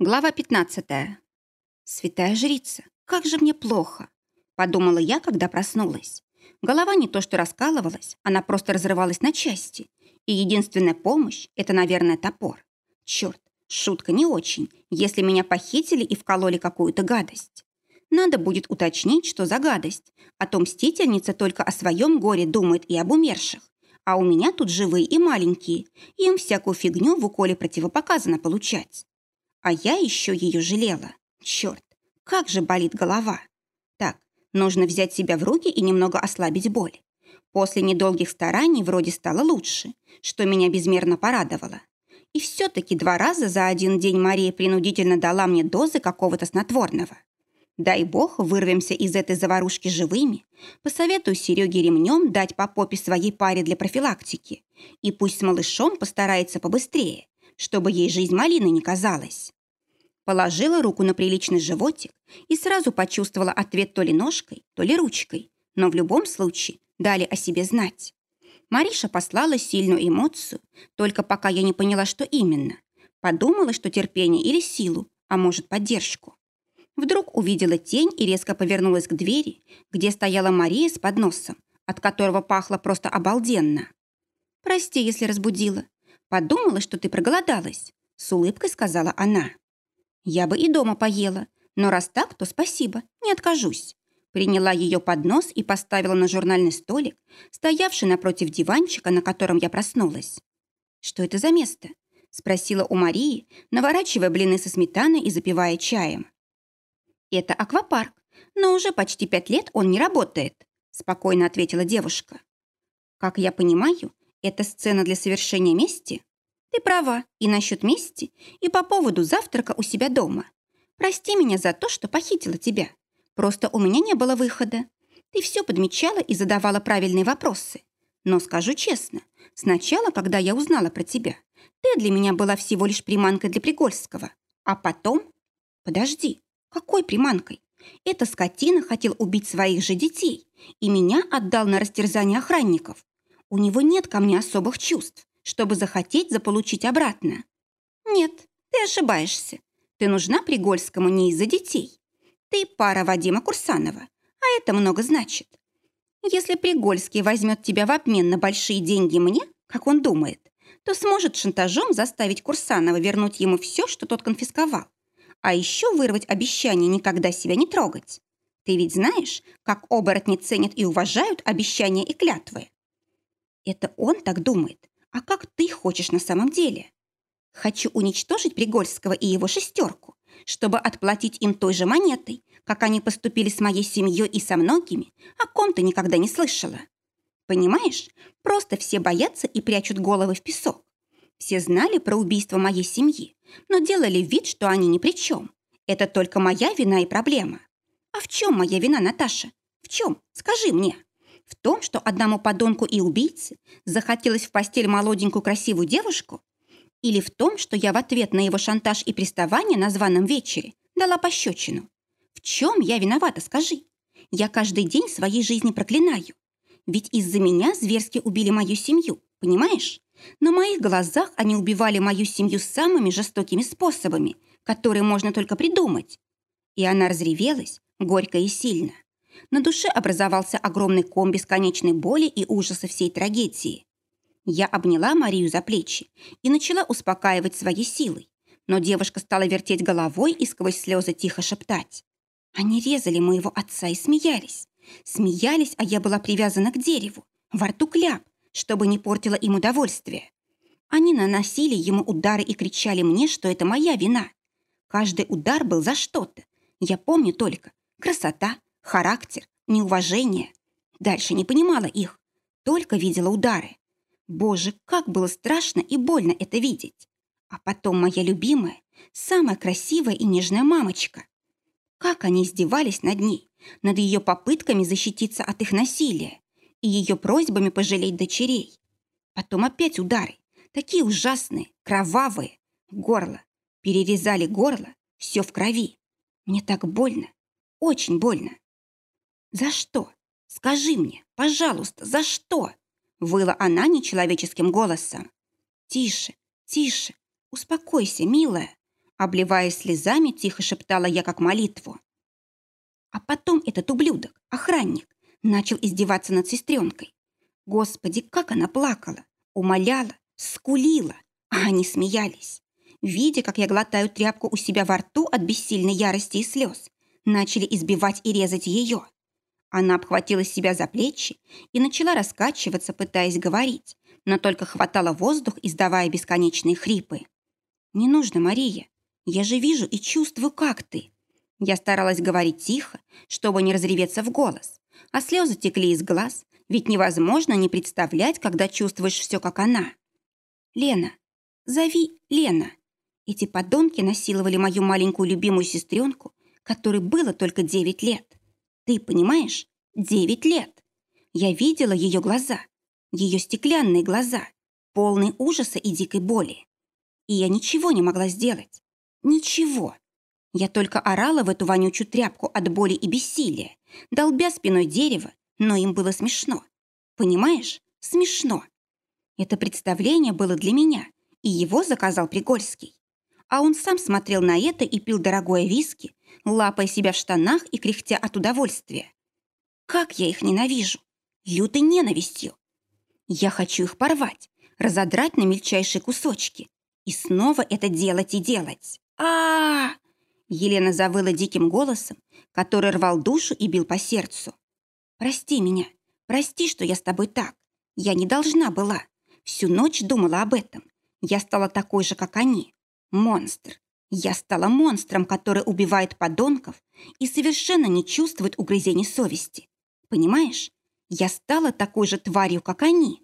Глава 15. «Святая жрица, как же мне плохо!» Подумала я, когда проснулась. Голова не то что раскалывалась, она просто разрывалась на части. И единственная помощь – это, наверное, топор. Черт, шутка не очень, если меня похитили и вкололи какую-то гадость. Надо будет уточнить, что за гадость. А то мстительница только о своем горе думает и об умерших. А у меня тут живые и маленькие. Им всякую фигню в уколе противопоказано получать. А я еще ее жалела. Черт, как же болит голова. Так, нужно взять себя в руки и немного ослабить боль. После недолгих стараний вроде стало лучше, что меня безмерно порадовало. И все-таки два раза за один день Мария принудительно дала мне дозы какого-то снотворного. Дай бог, вырвемся из этой заварушки живыми. Посоветую Сереге ремнем дать по попе своей паре для профилактики. И пусть с малышом постарается побыстрее, чтобы ей жизнь малины не казалась. Положила руку на приличный животик и сразу почувствовала ответ то ли ножкой, то ли ручкой, но в любом случае дали о себе знать. Мариша послала сильную эмоцию, только пока я не поняла, что именно. Подумала, что терпение или силу, а может, поддержку. Вдруг увидела тень и резко повернулась к двери, где стояла Мария с подносом, от которого пахло просто обалденно. «Прости, если разбудила. Подумала, что ты проголодалась», — с улыбкой сказала она. «Я бы и дома поела, но раз так, то спасибо, не откажусь». Приняла ее поднос и поставила на журнальный столик, стоявший напротив диванчика, на котором я проснулась. «Что это за место?» — спросила у Марии, наворачивая блины со сметаной и запивая чаем. «Это аквапарк, но уже почти пять лет он не работает», — спокойно ответила девушка. «Как я понимаю, это сцена для совершения мести? Ты права и насчет мести, и по поводу завтрака у себя дома. Прости меня за то, что похитила тебя. Просто у меня не было выхода. Ты все подмечала и задавала правильные вопросы. Но скажу честно, сначала, когда я узнала про тебя, ты для меня была всего лишь приманкой для Пригольского. А потом... Подожди, какой приманкой? Эта скотина хотел убить своих же детей и меня отдал на растерзание охранников. У него нет ко мне особых чувств, чтобы захотеть заполучить обратно. Нет, ты ошибаешься. Ты нужна Пригольскому не из-за детей. Ты пара Вадима Курсанова, а это много значит. Если Пригольский возьмет тебя в обмен на большие деньги мне, как он думает, то сможет шантажом заставить Курсанова вернуть ему все, что тот конфисковал. А еще вырвать обещание никогда себя не трогать. Ты ведь знаешь, как оборотни ценят и уважают обещания и клятвы. Это он так думает. А как ты хочешь на самом деле? Хочу уничтожить Пригольского и его шестерку, чтобы отплатить им той же монетой, как они поступили с моей семьей и со многими, о ком ты никогда не слышала. Понимаешь, просто все боятся и прячут головы в песок. Все знали про убийство моей семьи, но делали вид, что они ни при чем. Это только моя вина и проблема. А в чем моя вина, Наташа? В чем? Скажи мне. В том, что одному подонку и убийце захотелось в постель молоденькую красивую девушку? Или в том, что я в ответ на его шантаж и приставание на званом вечере дала пощечину? В чем я виновата, скажи? Я каждый день своей жизни проклинаю. Ведь из-за меня зверски убили мою семью, понимаешь? На моих глазах они убивали мою семью самыми жестокими способами, которые можно только придумать. И она разревелась, горько и сильно. На душе образовался огромный ком бесконечной боли и ужаса всей трагедии. Я обняла Марию за плечи и начала успокаивать своей силой, но девушка стала вертеть головой и сквозь слезы тихо шептать. Они резали моего отца и смеялись. Смеялись, а я была привязана к дереву, во рту кляп, чтобы не портила им удовольствие. Они наносили ему удары и кричали мне, что это моя вина. Каждый удар был за что-то. Я помню только красота, характер, неуважение. Дальше не понимала их, только видела удары. Боже, как было страшно и больно это видеть. А потом моя любимая, самая красивая и нежная мамочка. Как они издевались над ней, над ее попытками защититься от их насилия и ее просьбами пожалеть дочерей. Потом опять удары, такие ужасные, кровавые. Горло. Перерезали горло, все в крови. Мне так больно, очень больно. «За что? Скажи мне, пожалуйста, за что?» Выла она нечеловеческим голосом. «Тише, тише, успокойся, милая». Обливаясь слезами, тихо шептала я как молитву. А потом этот ублюдок, охранник, начал издеваться над сестренкой. Господи, как она плакала, умоляла, скулила, а они смеялись. Видя, как я глотаю тряпку у себя во рту от бессильной ярости и слез, начали избивать и резать ее. Она обхватила себя за плечи и начала раскачиваться, пытаясь говорить, но только хватала воздух, издавая бесконечные хрипы. «Не нужно, Мария. Я же вижу и чувствую, как ты». Я старалась говорить тихо, чтобы не разреветься в голос, а слезы текли из глаз, ведь невозможно не представлять, когда чувствуешь все, как она. «Лена, зови Лена». Эти подонки насиловали мою маленькую любимую сестренку, которой было только девять лет. Ты понимаешь? Девять лет. Я видела ее глаза, ее стеклянные глаза, полные ужаса и дикой боли. И я ничего не могла сделать. Ничего. Я только орала в эту вонючую тряпку от боли и бессилия, долбя спиной дерево, но им было смешно. Понимаешь? Смешно. Это представление было для меня, и его заказал Пригольский. А он сам смотрел на это и пил дорогое виски, лапая себя в штанах и кряхтя от удовольствия. Как я их ненавижу! Лютой ненавистью! Я хочу их порвать, разодрать на мельчайшие кусочки и снова это делать и делать. а а, -а! Елена завыла диким голосом, который рвал душу и бил по сердцу. «Прости меня, прости, что я с тобой так. Я не должна была. Всю ночь думала об этом. Я стала такой же, как они. Монстр. Я стала монстром, который убивает подонков и совершенно не чувствует угрызений совести. Понимаешь? Я стала такой же тварью, как они.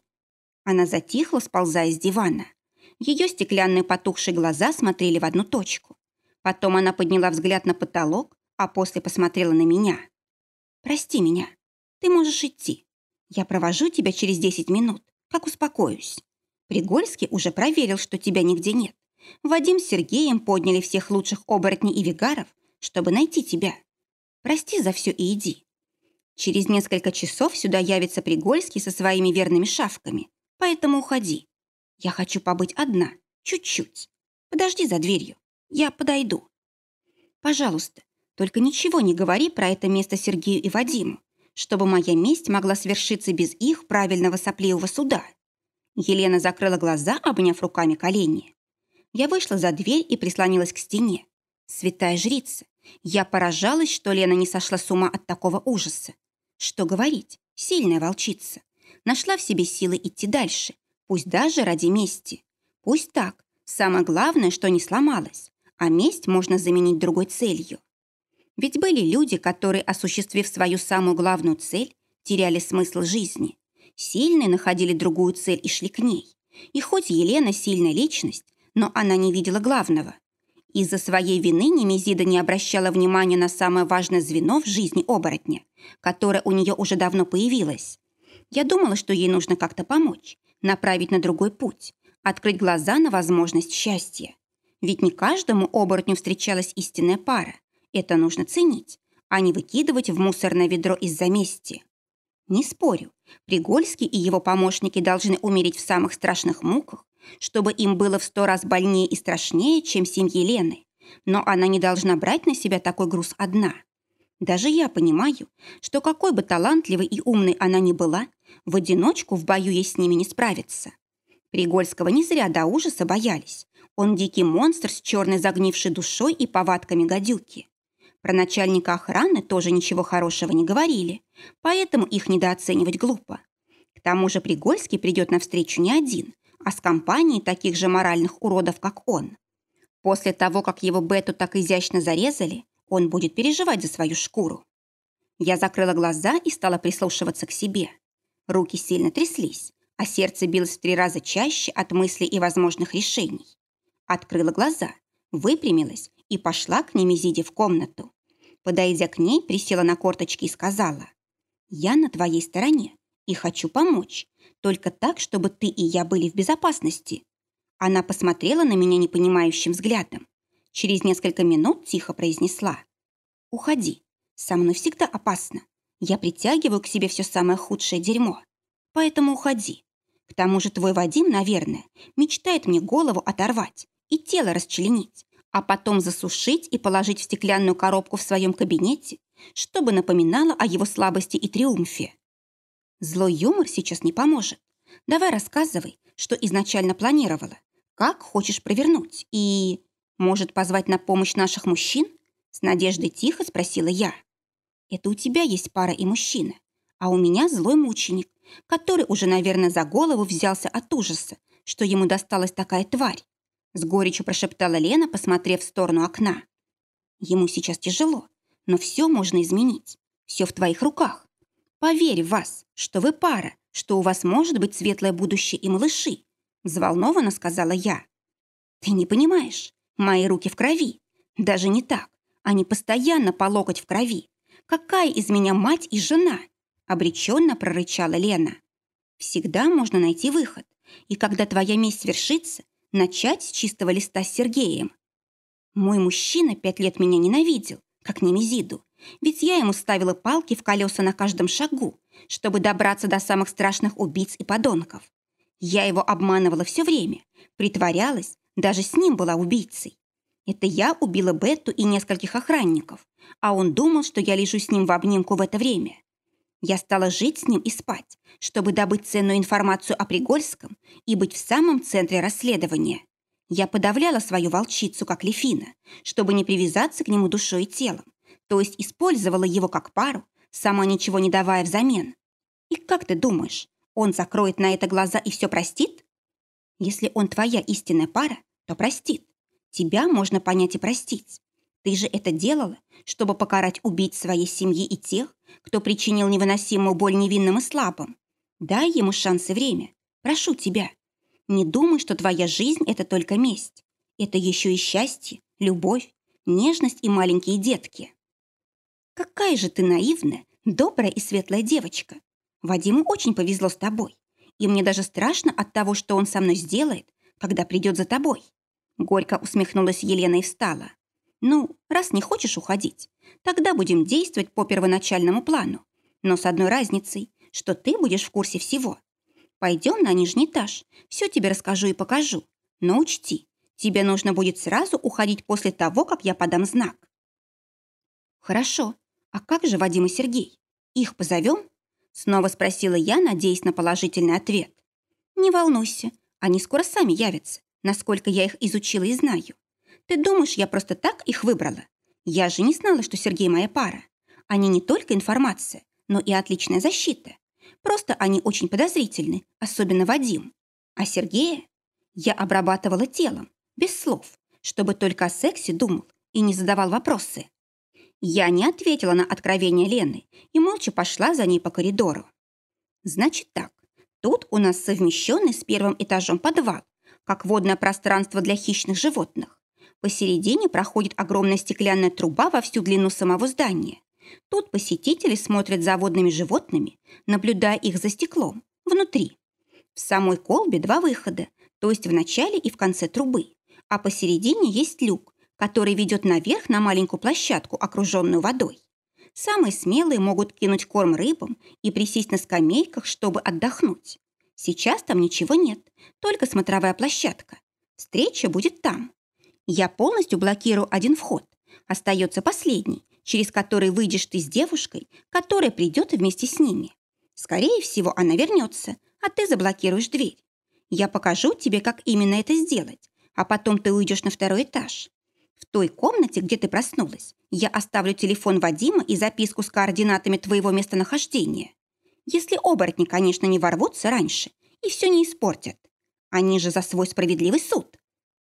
Она затихла, сползая с дивана. Ее стеклянные потухшие глаза смотрели в одну точку. Потом она подняла взгляд на потолок, а после посмотрела на меня. «Прости меня. Ты можешь идти. Я провожу тебя через 10 минут, как успокоюсь. Пригольский уже проверил, что тебя нигде нет. Вадим с Сергеем подняли всех лучших оборотней и вигаров, чтобы найти тебя. Прости за все и иди. Через несколько часов сюда явится Пригольский со своими верными шавками, поэтому уходи. Я хочу побыть одна, чуть-чуть. Подожди за дверью, я подойду. Пожалуйста, только ничего не говори про это место Сергею и Вадиму, чтобы моя месть могла свершиться без их правильного сопливого суда. Елена закрыла глаза, обняв руками колени. Я вышла за дверь и прислонилась к стене. Святая жрица. Я поражалась, что Лена не сошла с ума от такого ужаса. Что говорить, сильная волчица. Нашла в себе силы идти дальше, пусть даже ради мести. Пусть так. Самое главное, что не сломалась, а месть можно заменить другой целью. Ведь были люди, которые, осуществив свою самую главную цель, теряли смысл жизни. Сильные находили другую цель и шли к ней. И хоть Елена сильная личность, но она не видела главного. Из-за своей вины Немезида не обращала внимания на самое важное звено в жизни оборотня, которое у нее уже давно появилось. Я думала, что ей нужно как-то помочь, направить на другой путь, открыть глаза на возможность счастья. Ведь не каждому оборотню встречалась истинная пара. Это нужно ценить, а не выкидывать в мусорное ведро из-за мести. Не спорю, Пригольский и его помощники должны умереть в самых страшных муках, чтобы им было в сто раз больнее и страшнее, чем семье Лены. Но она не должна брать на себя такой груз одна. Даже я понимаю, что какой бы талантливой и умной она ни была, в одиночку в бою ей с ними не справиться. Пригольского не зря до ужаса боялись. Он дикий монстр с черной загнившей душой и повадками гадюки. Про начальника охраны тоже ничего хорошего не говорили, поэтому их недооценивать глупо. К тому же Пригольский придет навстречу не один, а с компанией таких же моральных уродов, как он. После того, как его Бету так изящно зарезали, он будет переживать за свою шкуру. Я закрыла глаза и стала прислушиваться к себе. Руки сильно тряслись, а сердце билось в три раза чаще от мыслей и возможных решений. Открыла глаза, выпрямилась и пошла к Немезиде в комнату. Подойдя к ней, присела на корточки и сказала, «Я на твоей стороне и хочу помочь, только так, чтобы ты и я были в безопасности». Она посмотрела на меня непонимающим взглядом. Через несколько минут тихо произнесла. «Уходи. Со мной всегда опасно. Я притягиваю к себе все самое худшее дерьмо. Поэтому уходи. К тому же твой Вадим, наверное, мечтает мне голову оторвать и тело расчленить, а потом засушить и положить в стеклянную коробку в своем кабинете, чтобы напоминало о его слабости и триумфе. Злой юмор сейчас не поможет. Давай рассказывай, что изначально планировала, как хочешь провернуть и... Может, позвать на помощь наших мужчин? С надеждой тихо спросила я. Это у тебя есть пара и мужчина, а у меня злой мученик, который уже, наверное, за голову взялся от ужаса, что ему досталась такая тварь. С горечью прошептала Лена, посмотрев в сторону окна. Ему сейчас тяжело, но все можно изменить. Все в твоих руках. Поверь в вас, что вы пара, что у вас может быть светлое будущее и малыши, взволнованно сказала я. Ты не понимаешь, мои руки в крови. Даже не так. Они постоянно по локоть в крови. Какая из меня мать и жена? Обреченно прорычала Лена. Всегда можно найти выход. И когда твоя месть свершится, начать с чистого листа с Сергеем. Мой мужчина пять лет меня ненавидел, как Немезиду, ведь я ему ставила палки в колеса на каждом шагу, чтобы добраться до самых страшных убийц и подонков. Я его обманывала все время, притворялась, даже с ним была убийцей. Это я убила Бетту и нескольких охранников, а он думал, что я лежу с ним в обнимку в это время. Я стала жить с ним и спать, чтобы добыть ценную информацию о Пригольском и быть в самом центре расследования. Я подавляла свою волчицу, как Лефина, чтобы не привязаться к нему душой и телом, то есть использовала его как пару, сама ничего не давая взамен. И как ты думаешь, он закроет на это глаза и все простит? Если он твоя истинная пара, то простит. Тебя можно понять и простить. Ты же это делала, чтобы покарать убить своей семьи и тех, кто причинил невыносимую боль невинным и слабым. Дай ему шанс и время. Прошу тебя. Не думай, что твоя жизнь — это только месть. Это еще и счастье, любовь, нежность и маленькие детки. Какая же ты наивная, добрая и светлая девочка. Вадиму очень повезло с тобой. И мне даже страшно от того, что он со мной сделает, когда придет за тобой. Горько усмехнулась Елена и встала. «Ну, раз не хочешь уходить, тогда будем действовать по первоначальному плану. Но с одной разницей, что ты будешь в курсе всего. Пойдем на нижний этаж, все тебе расскажу и покажу. Но учти, тебе нужно будет сразу уходить после того, как я подам знак». «Хорошо. А как же Вадим и Сергей? Их позовем?» Снова спросила я, надеясь на положительный ответ. «Не волнуйся, они скоро сами явятся насколько я их изучила и знаю. Ты думаешь, я просто так их выбрала? Я же не знала, что Сергей моя пара. Они не только информация, но и отличная защита. Просто они очень подозрительны, особенно Вадим. А Сергея я обрабатывала телом, без слов, чтобы только о сексе думал и не задавал вопросы. Я не ответила на откровение Лены и молча пошла за ней по коридору. Значит так, тут у нас совмещенный с первым этажом подвал, как водное пространство для хищных животных. Посередине проходит огромная стеклянная труба во всю длину самого здания. Тут посетители смотрят за водными животными, наблюдая их за стеклом, внутри. В самой колбе два выхода, то есть в начале и в конце трубы, а посередине есть люк, который ведет наверх на маленькую площадку, окруженную водой. Самые смелые могут кинуть корм рыбам и присесть на скамейках, чтобы отдохнуть. Сейчас там ничего нет, только смотровая площадка. Встреча будет там. Я полностью блокирую один вход. Остается последний, через который выйдешь ты с девушкой, которая придет вместе с ними. Скорее всего, она вернется, а ты заблокируешь дверь. Я покажу тебе, как именно это сделать, а потом ты уйдешь на второй этаж. В той комнате, где ты проснулась, я оставлю телефон Вадима и записку с координатами твоего местонахождения. Если оборотни, конечно, не ворвутся раньше и все не испортят. Они же за свой справедливый суд.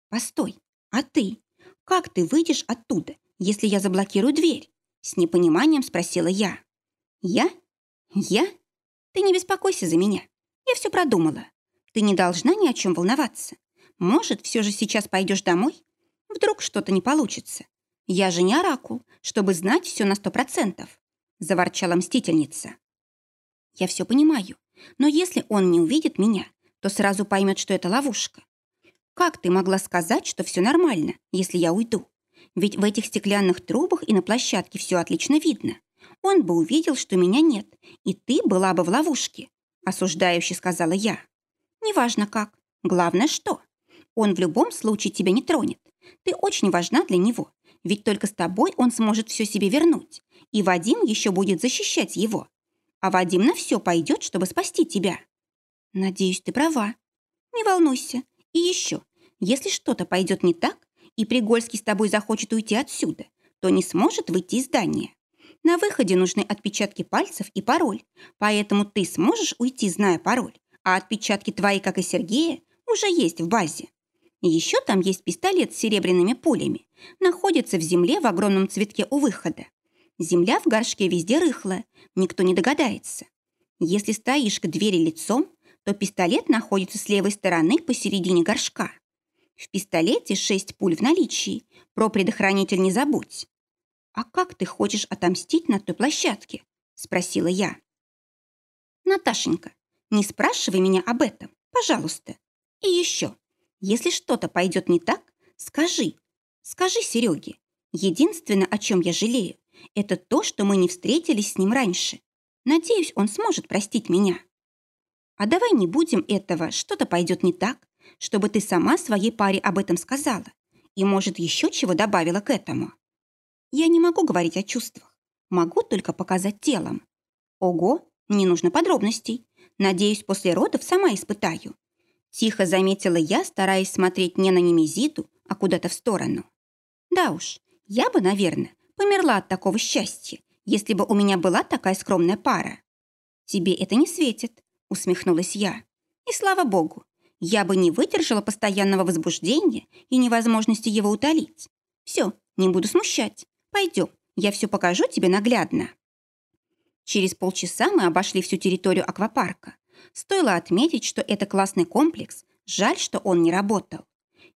Постой, а ты? Как ты выйдешь оттуда, если я заблокирую дверь? С непониманием спросила я. Я? Я? Ты не беспокойся за меня. Я все продумала. Ты не должна ни о чем волноваться. Может, все же сейчас пойдешь домой? Вдруг что-то не получится. Я же не оракул, чтобы знать все на сто процентов. Заворчала мстительница. Я все понимаю, но если он не увидит меня, то сразу поймет, что это ловушка. Как ты могла сказать, что все нормально, если я уйду? Ведь в этих стеклянных трубах и на площадке все отлично видно. Он бы увидел, что меня нет, и ты была бы в ловушке, осуждающе сказала я. Неважно как, главное что. Он в любом случае тебя не тронет, Ты очень важна для него, ведь только с тобой он сможет все себе вернуть, и Вадим еще будет защищать его. А Вадим на все пойдет, чтобы спасти тебя. Надеюсь, ты права. Не волнуйся. И еще, если что-то пойдет не так, и Пригольский с тобой захочет уйти отсюда, то не сможет выйти из здания. На выходе нужны отпечатки пальцев и пароль, поэтому ты сможешь уйти, зная пароль, а отпечатки твои, как и Сергея, уже есть в базе. Еще там есть пистолет с серебряными пулями, находится в земле в огромном цветке у выхода. Земля в горшке везде рыхлая, никто не догадается. Если стоишь к двери лицом, то пистолет находится с левой стороны посередине горшка. В пистолете шесть пуль в наличии, про предохранитель не забудь. «А как ты хочешь отомстить на той площадке?» – спросила я. «Наташенька, не спрашивай меня об этом, пожалуйста. И еще, если что-то пойдет не так, скажи. Скажи Сереге. Единственное, о чем я жалею, это то, что мы не встретились с ним раньше. Надеюсь, он сможет простить меня. А давай не будем этого, что-то пойдет не так, чтобы ты сама своей паре об этом сказала и, может, еще чего добавила к этому. Я не могу говорить о чувствах. Могу только показать телом. Ого, не нужно подробностей. Надеюсь, после родов сама испытаю. Тихо заметила я, стараясь смотреть не на Немезиду, а куда-то в сторону. Да уж, я бы, наверное, померла от такого счастья, если бы у меня была такая скромная пара. Тебе это не светит, усмехнулась я. И слава богу, я бы не выдержала постоянного возбуждения и невозможности его утолить. Все, не буду смущать. Пойдем, я все покажу тебе наглядно. Через полчаса мы обошли всю территорию аквапарка. Стоило отметить, что это классный комплекс. Жаль, что он не работал.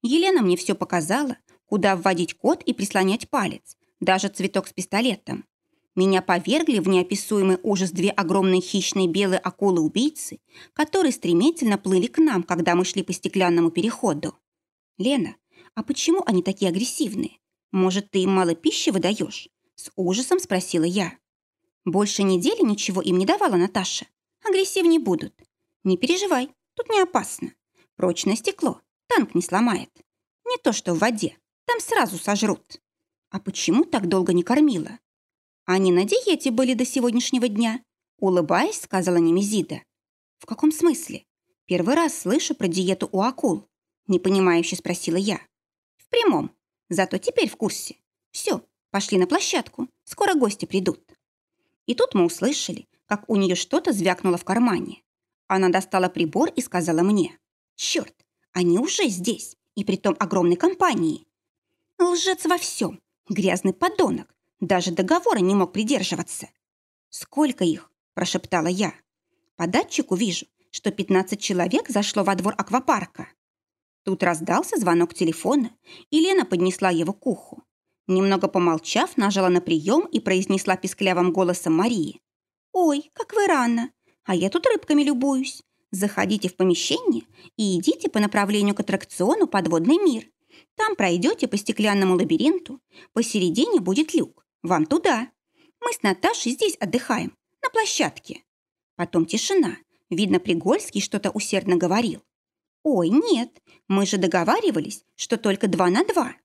Елена мне все показала, куда вводить код и прислонять палец, даже цветок с пистолетом. Меня повергли в неописуемый ужас две огромные хищные белые акулы-убийцы, которые стремительно плыли к нам, когда мы шли по стеклянному переходу. «Лена, а почему они такие агрессивные? Может, ты им мало пищи выдаешь?» С ужасом спросила я. Больше недели ничего им не давала Наташа. Агрессивнее будут. Не переживай, тут не опасно. Прочное стекло, танк не сломает. Не то, что в воде, там сразу сожрут. А почему так долго не кормила? Они на диете были до сегодняшнего дня, улыбаясь, сказала Немезида. В каком смысле? Первый раз слышу про диету у акул. Непонимающе спросила я. В прямом. Зато теперь в курсе. Все, пошли на площадку. Скоро гости придут. И тут мы услышали, как у нее что-то звякнуло в кармане. Она достала прибор и сказала мне. Черт, они уже здесь, и при том огромной компании. Лжец во всем, грязный подонок, даже договора не мог придерживаться. «Сколько их?» – прошептала я. «По датчику вижу, что 15 человек зашло во двор аквапарка». Тут раздался звонок телефона, и Лена поднесла его к уху. Немного помолчав, нажала на прием и произнесла писклявым голосом Марии. «Ой, как вы рано! А я тут рыбками любуюсь. Заходите в помещение и идите по направлению к аттракциону «Подводный мир». Там пройдете по стеклянному лабиринту, посередине будет люк. Вам туда. Мы с Наташей здесь отдыхаем, на площадке». Потом тишина. Видно, Пригольский что-то усердно говорил. «Ой, нет, мы же договаривались, что только два на два.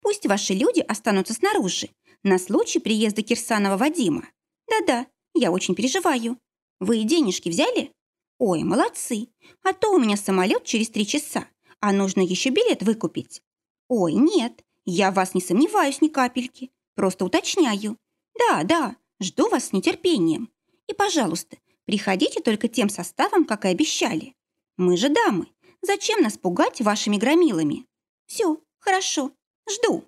Пусть ваши люди останутся снаружи, на случай приезда Кирсанова Вадима. Да-да, я очень переживаю. Вы денежки взяли? Ой, молодцы. А то у меня самолет через три часа, а нужно еще билет выкупить. Ой, нет, я вас не сомневаюсь ни капельки. Просто уточняю. Да, да, жду вас с нетерпением. И, пожалуйста, приходите только тем составом, как и обещали. Мы же дамы, Зачем нас пугать вашими громилами? Все, хорошо, жду».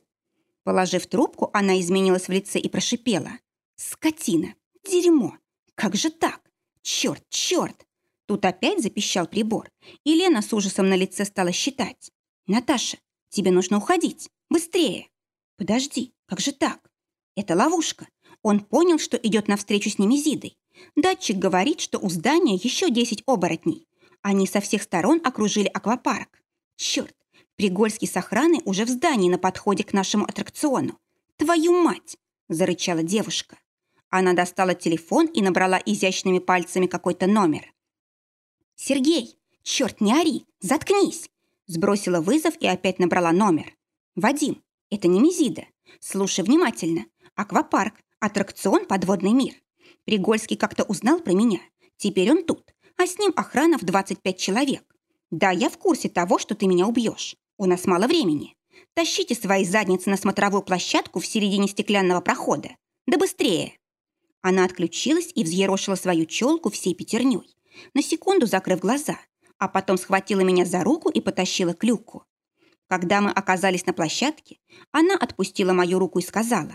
Положив трубку, она изменилась в лице и прошипела. «Скотина! Дерьмо! Как же так? Черт, черт!» Тут опять запищал прибор, и Лена с ужасом на лице стала считать. «Наташа, тебе нужно уходить! Быстрее!» «Подожди, как же так? Это ловушка. Он понял, что идет навстречу с Немезидой. Датчик говорит, что у здания еще десять оборотней. Они со всех сторон окружили аквапарк. Черт, Пригольский с охраной уже в здании на подходе к нашему аттракциону. Твою мать! Зарычала девушка. Она достала телефон и набрала изящными пальцами какой-то номер. «Сергей! Черт, не ори! Заткнись!» Сбросила вызов и опять набрала номер. Вадим, это не Мизида. Слушай внимательно. Аквапарк, аттракцион «Подводный мир». Пригольский как-то узнал про меня. Теперь он тут, а с ним охрана в 25 человек. Да, я в курсе того, что ты меня убьешь. У нас мало времени. Тащите свои задницы на смотровую площадку в середине стеклянного прохода. Да быстрее!» Она отключилась и взъерошила свою челку всей пятерней, на секунду закрыв глаза, а потом схватила меня за руку и потащила к люку. Когда мы оказались на площадке, она отпустила мою руку и сказала,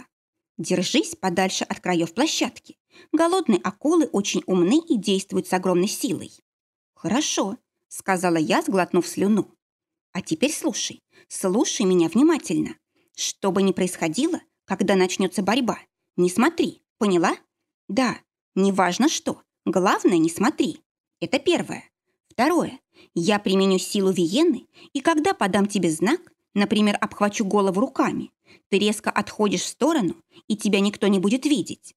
«Держись подальше от краев площадки. Голодные акулы очень умны и действуют с огромной силой». «Хорошо», — сказала я, сглотнув слюну. «А теперь слушай, слушай меня внимательно. Что бы ни происходило, когда начнется борьба, не смотри, поняла? Да, неважно что, главное, не смотри. Это первое. Второе. Я применю силу Виены, и когда подам тебе знак, например, обхвачу голову руками, ты резко отходишь в сторону, и тебя никто не будет видеть.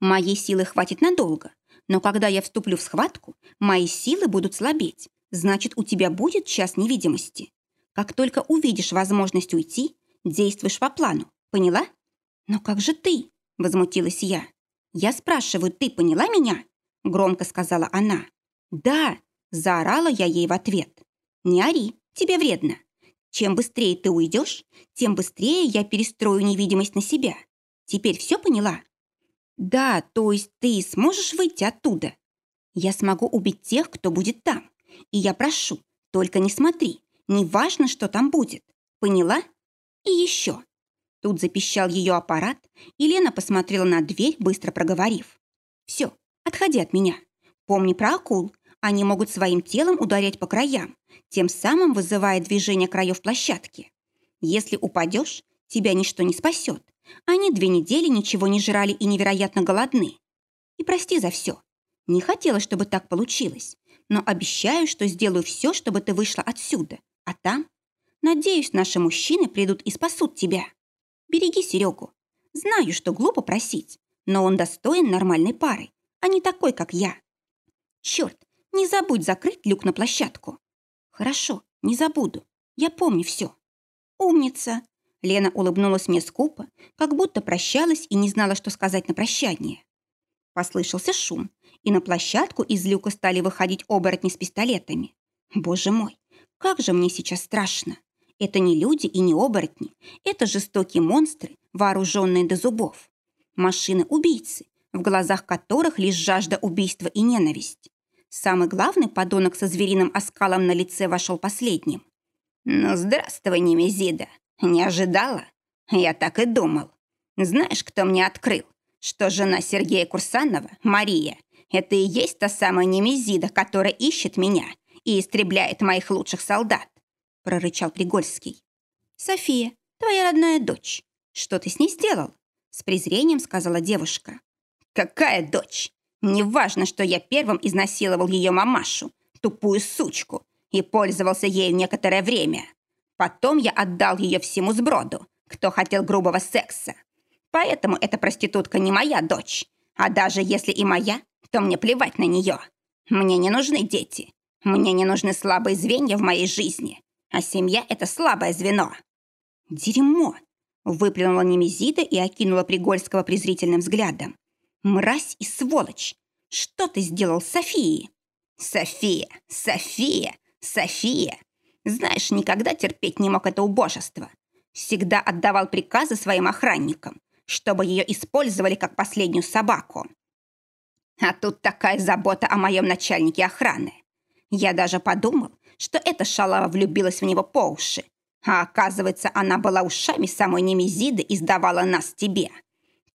Моей силы хватит надолго, но когда я вступлю в схватку, мои силы будут слабеть, значит, у тебя будет час невидимости. Как только увидишь возможность уйти, действуешь по плану, поняла? Но как же ты? Возмутилась я. Я спрашиваю, ты поняла меня? Громко сказала она. Да, Заорала я ей в ответ. «Не ори, тебе вредно. Чем быстрее ты уйдешь, тем быстрее я перестрою невидимость на себя. Теперь все поняла?» «Да, то есть ты сможешь выйти оттуда? Я смогу убить тех, кто будет там. И я прошу, только не смотри, не важно, что там будет. Поняла? И еще». Тут запищал ее аппарат, и Лена посмотрела на дверь, быстро проговорив. «Все, отходи от меня. Помни про акул они могут своим телом ударять по краям, тем самым вызывая движение краев площадки. Если упадешь, тебя ничто не спасет. Они две недели ничего не жрали и невероятно голодны. И прости за все. Не хотела, чтобы так получилось, но обещаю, что сделаю все, чтобы ты вышла отсюда. А там, надеюсь, наши мужчины придут и спасут тебя. Береги Серегу. Знаю, что глупо просить, но он достоин нормальной пары, а не такой, как я. Черт, не забудь закрыть люк на площадку. Хорошо, не забуду. Я помню все. Умница. Лена улыбнулась мне скупо, как будто прощалась и не знала, что сказать на прощание. Послышался шум, и на площадку из люка стали выходить оборотни с пистолетами. Боже мой, как же мне сейчас страшно. Это не люди и не оборотни. Это жестокие монстры, вооруженные до зубов. Машины-убийцы, в глазах которых лишь жажда убийства и ненависть. Самый главный подонок со звериным оскалом на лице вошел последним. «Ну, здравствуй, Немезида. Не ожидала? Я так и думал. Знаешь, кто мне открыл? Что жена Сергея Курсанова, Мария, это и есть та самая Немезида, которая ищет меня и истребляет моих лучших солдат», прорычал Пригольский. «София, твоя родная дочь. Что ты с ней сделал?» С презрением сказала девушка. «Какая дочь? Неважно, что я первым изнасиловал ее мамашу, тупую сучку, и пользовался ею некоторое время. Потом я отдал ее всему сброду, кто хотел грубого секса. Поэтому эта проститутка не моя дочь. А даже если и моя, то мне плевать на нее. Мне не нужны дети. Мне не нужны слабые звенья в моей жизни. А семья — это слабое звено. Дерьмо! Выплюнула Немезида и окинула Пригольского презрительным взглядом. Мразь и сволочь! Что ты сделал с Софией? София, София, София! Знаешь, никогда терпеть не мог это убожество. Всегда отдавал приказы своим охранникам, чтобы ее использовали как последнюю собаку. А тут такая забота о моем начальнике охраны. Я даже подумал, что эта шалава влюбилась в него по уши. А оказывается, она была ушами самой Немезиды и сдавала нас тебе.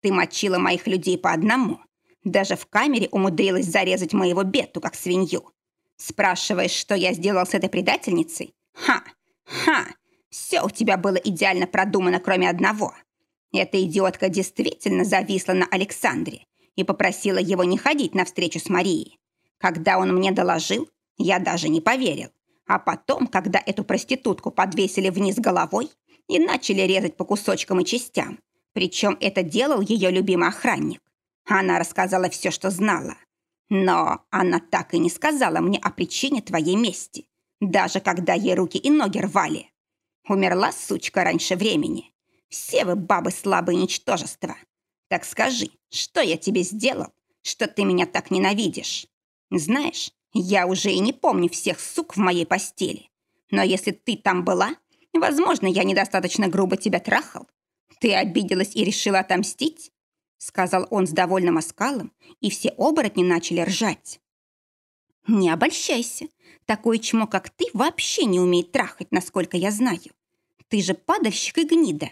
Ты мочила моих людей по одному. Даже в камере умудрилась зарезать моего Бетту, как свинью. Спрашиваешь, что я сделал с этой предательницей? Ха! Ха! Все у тебя было идеально продумано, кроме одного. Эта идиотка действительно зависла на Александре и попросила его не ходить на встречу с Марией. Когда он мне доложил, я даже не поверил. А потом, когда эту проститутку подвесили вниз головой и начали резать по кусочкам и частям, причем это делал ее любимый охранник. Она рассказала все, что знала. Но она так и не сказала мне о причине твоей мести, даже когда ей руки и ноги рвали. Умерла сучка раньше времени. Все вы бабы слабые ничтожества. Так скажи, что я тебе сделал, что ты меня так ненавидишь? Знаешь, я уже и не помню всех сук в моей постели. Но если ты там была, возможно, я недостаточно грубо тебя трахал. Ты обиделась и решила отомстить? Сказал он с довольным оскалом, и все оборотни начали ржать. Не обольщайся. Такое чмо, как ты, вообще не умеет трахать, насколько я знаю. Ты же падальщик и гнида.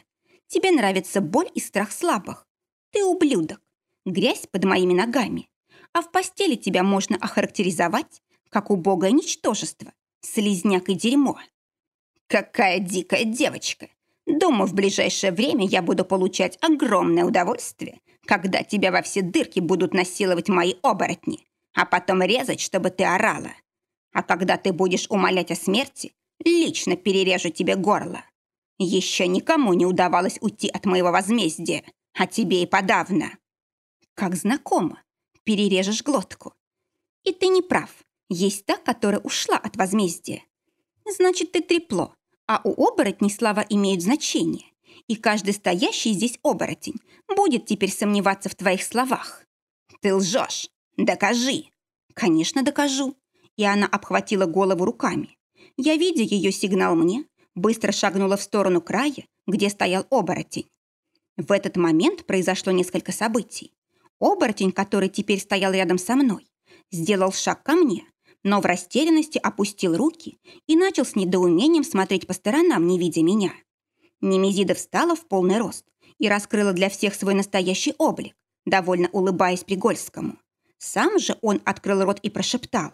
Тебе нравится боль и страх слабых. Ты ублюдок. Грязь под моими ногами. А в постели тебя можно охарактеризовать как убогое ничтожество, слизняк и дерьмо. Какая дикая девочка. Думаю, в ближайшее время я буду получать огромное удовольствие, когда тебя во все дырки будут насиловать мои оборотни, а потом резать, чтобы ты орала. А когда ты будешь умолять о смерти, лично перережу тебе горло. Еще никому не удавалось уйти от моего возмездия, а тебе и подавно. Как знакомо, перережешь глотку. И ты не прав. Есть та, которая ушла от возмездия. Значит, ты трепло, а у оборотней слова имеют значение. И каждый стоящий здесь оборотень будет теперь сомневаться в твоих словах. Ты лжешь. Докажи. Конечно, докажу. И она обхватила голову руками. Я, видя ее сигнал мне, быстро шагнула в сторону края, где стоял оборотень. В этот момент произошло несколько событий. Оборотень, который теперь стоял рядом со мной, сделал шаг ко мне, но в растерянности опустил руки и начал с недоумением смотреть по сторонам, не видя меня. Немезида встала в полный рост и раскрыла для всех свой настоящий облик, довольно улыбаясь Пригольскому. Сам же он открыл рот и прошептал.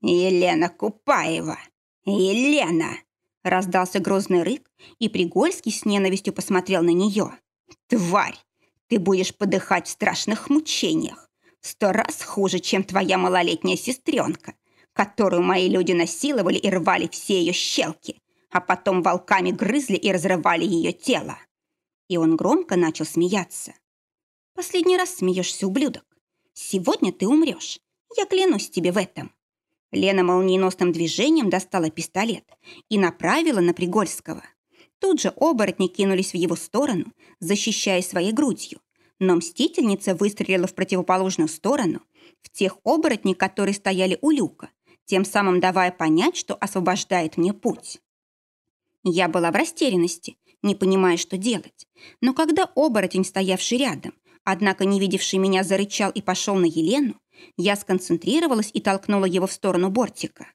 «Елена Купаева! Елена!» Раздался грозный рык, и Пригольский с ненавистью посмотрел на нее. «Тварь! Ты будешь подыхать в страшных мучениях. Сто раз хуже, чем твоя малолетняя сестренка, которую мои люди насиловали и рвали все ее щелки, а потом волками грызли и разрывали ее тело». И он громко начал смеяться. «Последний раз смеешься, ублюдок. Сегодня ты умрешь. Я клянусь тебе в этом». Лена молниеносным движением достала пистолет и направила на Пригольского. Тут же оборотни кинулись в его сторону, защищая своей грудью. Но мстительница выстрелила в противоположную сторону, в тех оборотней, которые стояли у люка, тем самым давая понять, что освобождает мне путь. Я была в растерянности, не понимая, что делать. Но когда оборотень, стоявший рядом, однако не видевший меня, зарычал и пошел на Елену, я сконцентрировалась и толкнула его в сторону бортика.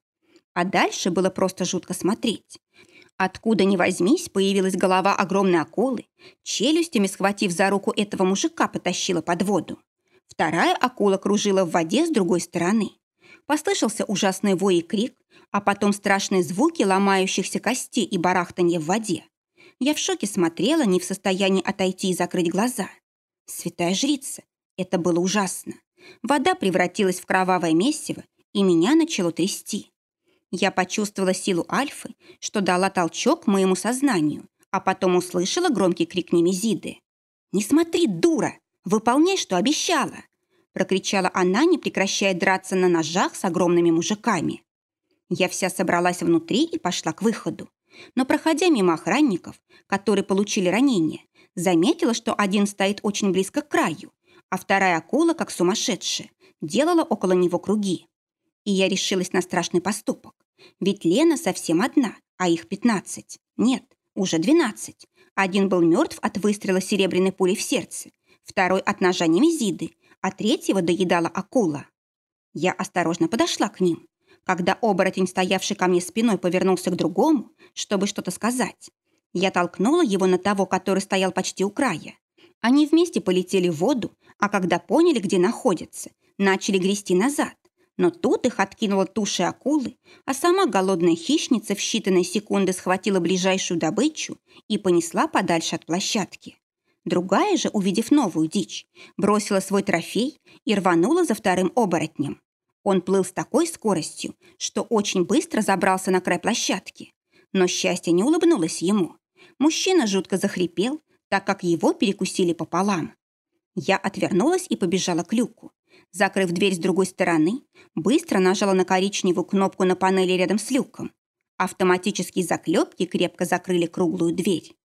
А дальше было просто жутко смотреть. Откуда ни возьмись, появилась голова огромной акулы, челюстями схватив за руку этого мужика, потащила под воду. Вторая акула кружила в воде с другой стороны. Послышался ужасный вой и крик, а потом страшные звуки ломающихся костей и барахтанье в воде. Я в шоке смотрела, не в состоянии отойти и закрыть глаза. Святая жрица, это было ужасно. Вода превратилась в кровавое месиво, и меня начало трясти. Я почувствовала силу Альфы, что дала толчок моему сознанию, а потом услышала громкий крик Немезиды. «Не смотри, дура! Выполняй, что обещала!» прокричала она, не прекращая драться на ножах с огромными мужиками. Я вся собралась внутри и пошла к выходу. Но, проходя мимо охранников, которые получили ранения, заметила, что один стоит очень близко к краю, а вторая акула, как сумасшедшая, делала около него круги. И я решилась на страшный поступок. Ведь Лена совсем одна, а их пятнадцать. Нет, уже двенадцать. Один был мертв от выстрела серебряной пули в сердце, второй от ножа немезиды, а третьего доедала акула. Я осторожно подошла к ним. Когда оборотень, стоявший ко мне спиной, повернулся к другому, чтобы что-то сказать, я толкнула его на того, который стоял почти у края. Они вместе полетели в воду, а когда поняли, где находятся, начали грести назад. Но тут их откинула туши акулы, а сама голодная хищница в считанные секунды схватила ближайшую добычу и понесла подальше от площадки. Другая же, увидев новую дичь, бросила свой трофей и рванула за вторым оборотнем. Он плыл с такой скоростью, что очень быстро забрался на край площадки. Но счастье не улыбнулось ему. Мужчина жутко захрипел, так как его перекусили пополам. Я отвернулась и побежала к люку. Закрыв дверь с другой стороны, быстро нажала на коричневую кнопку на панели рядом с люком. Автоматические заклепки крепко закрыли круглую дверь.